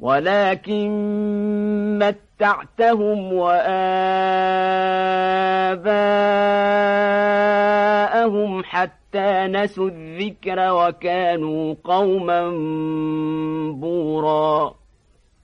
ولكن متعتهم وآباءهم حتى نسوا الذكر وكانوا قوما بوراً.